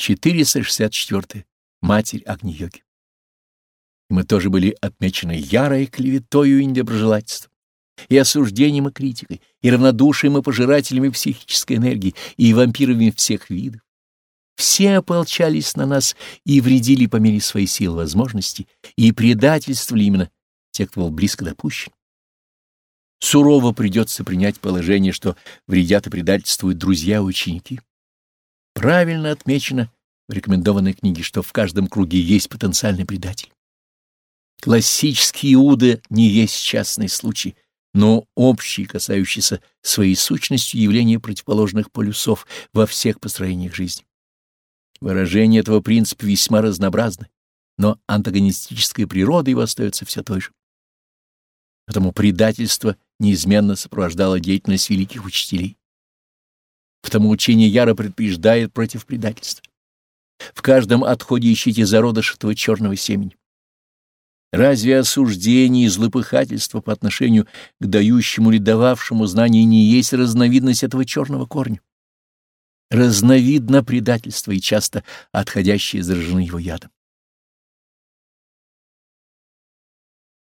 464. Матерь Агни-йоги. Мы тоже были отмечены ярой клеветою и недоброжелательством, и осуждением и критикой, и равнодушием и пожирателями психической энергии, и вампирами всех видов. Все ополчались на нас и вредили по мере своей сил возможностей, и предательствовали именно те, кто был близко допущен. Сурово придется принять положение, что вредят и предательствуют друзья и ученики. Правильно отмечено в рекомендованной книге, что в каждом круге есть потенциальный предатель. Классический Иуда не есть частный случай, но общий, касающийся своей сущностью явления противоположных полюсов во всех построениях жизни. Выражение этого принципа весьма разнообразны, но антагонистическая природа его остается все той же. Потому предательство неизменно сопровождало деятельность великих учителей. Потому учение яро предупреждает против предательства. В каждом отходе ищите зародыш этого черного семени. Разве осуждение и злопыхательство по отношению к дающему или дававшему знание не есть разновидность этого черного корня? Разновидно предательство и часто отходящие заражены его ядом.